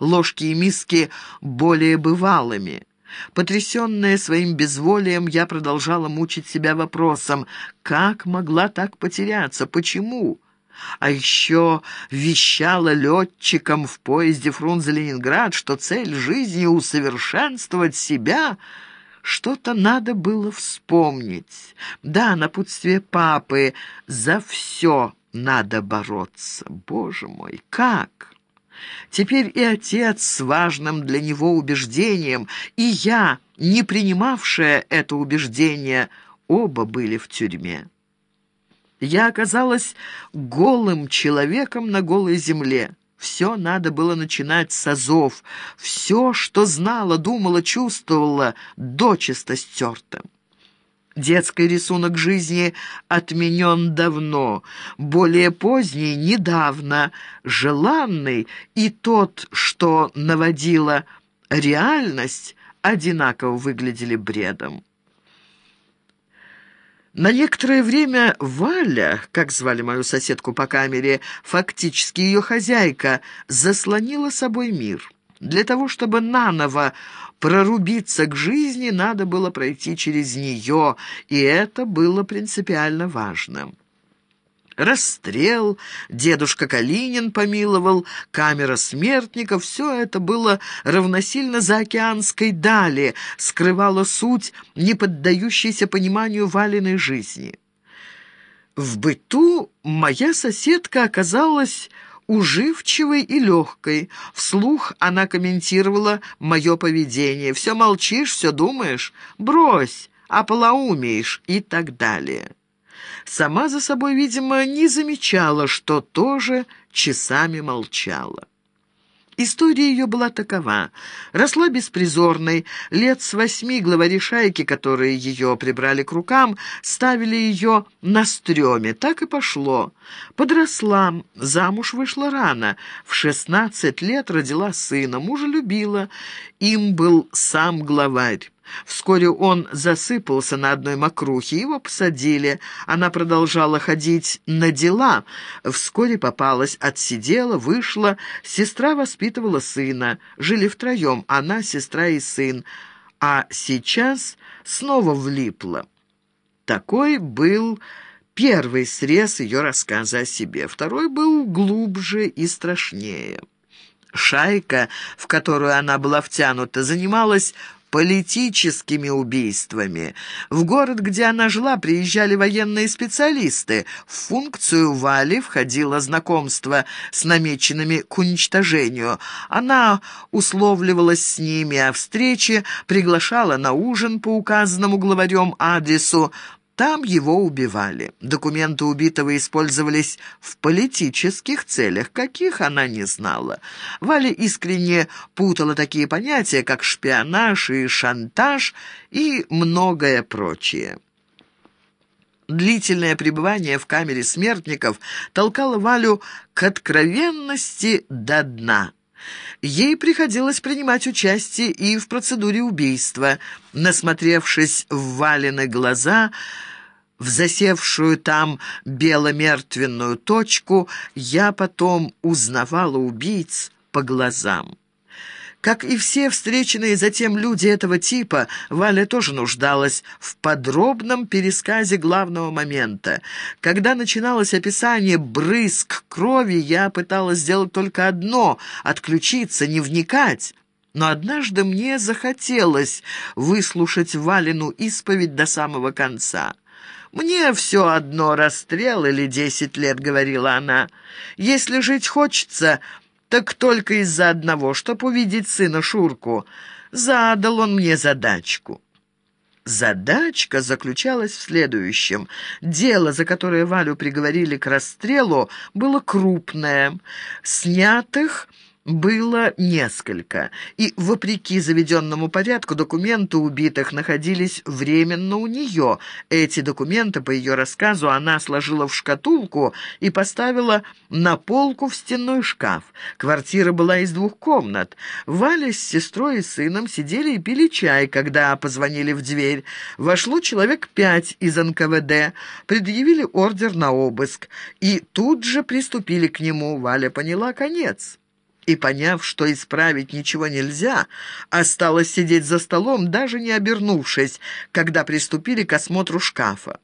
ложки и миски более бывалыми. Потрясенная своим безволием, я продолжала мучить себя вопросом, как могла так потеряться, почему? А еще вещала летчикам в поезде Фрунзе-Ленинград, что цель жизни — усовершенствовать себя — что-то надо было вспомнить. Да, напутствие папы «за все надо бороться». Боже мой, как? Теперь и отец с важным для него убеждением, и я, не принимавшая это убеждение, оба были в тюрьме. Я оказалась голым человеком на голой земле. Все надо было начинать с азов. Все, что знала, думала, чувствовала, дочисто стерто. Детский рисунок жизни отменен давно, более поздний — недавно, желанный и тот, что наводила реальность, одинаково выглядели бредом. На некоторое время Валя, как звали мою соседку по камере, фактически ее хозяйка, заслонила собой мир. Для того, чтобы наново прорубиться к жизни, надо было пройти через нее, и это было принципиально важным. Расстрел, дедушка Калинин помиловал, камера смертников — все это было равносильно заокеанской дали, скрывало суть, не поддающейся пониманию валеной жизни. В быту моя соседка оказалась уживчивой и легкой. Вслух она комментировала мое поведение. «Все молчишь, все думаешь? Брось, ополоумеешь» и так далее. Сама за собой, видимо, не замечала, что тоже часами молчала. История ее была такова. Росла беспризорной. Лет с восьми главари шайки, которые ее прибрали к рукам, ставили ее на стреме. Так и пошло. Подросла, замуж вышла рано. В шестнадцать лет родила сына, мужа любила. Им был сам главарь. Вскоре он засыпался на одной мокрухе, его посадили. Она продолжала ходить на дела. Вскоре попалась, отсидела, вышла. Сестра воспитывала сына. Жили втроем, она, сестра и сын. А сейчас снова влипла. Такой был первый срез ее рассказа о себе. Второй был глубже и страшнее. Шайка, в которую она была втянута, занималась политическими убийствами. В город, где она жила, приезжали военные специалисты. В функцию Вали входило знакомство с намеченными к уничтожению. Она условливалась с ними о встрече, приглашала на ужин по указанному главарем адресу, там его убивали. Документы убитого использовались в политических целях, каких она не знала. Валя искренне путала такие понятия, как шпионаж и шантаж и многое прочее. Длительное пребывание в камере смертников толкало Валю к откровенности до дна. Ей приходилось принимать участие и в процедуре убийства. Насмотревшись в Валины глаза, в засевшую там беломертвенную точку, я потом узнавала убийц по глазам. Как и все встреченные затем люди этого типа, Валя тоже нуждалась в подробном пересказе главного момента. Когда начиналось описание брызг крови, я пыталась сделать только одно — отключиться, не вникать. Но однажды мне захотелось выслушать Валину исповедь до самого конца. «Мне все одно, расстрел или десять лет», — говорила она. «Если жить хочется, так только из-за одного, чтоб увидеть сына Шурку. Задал он мне задачку». Задачка заключалась в следующем. Дело, за которое Валю приговорили к расстрелу, было крупное. Снятых было несколько, и, вопреки заведенному порядку, документы убитых находились временно у нее. Эти документы, по ее рассказу, она сложила в шкатулку и поставила на полку в стенной шкаф. Квартира была из двух комнат. Валя с сестрой и сыном сидели и пили чай, когда позвонили в дверь. Вошло человек пять из НКВД, предъявили ордер на обыск, и тут же приступили к нему. Валя поняла конец. И, поняв, что исправить ничего нельзя, осталась сидеть за столом, даже не обернувшись, когда приступили к осмотру шкафа.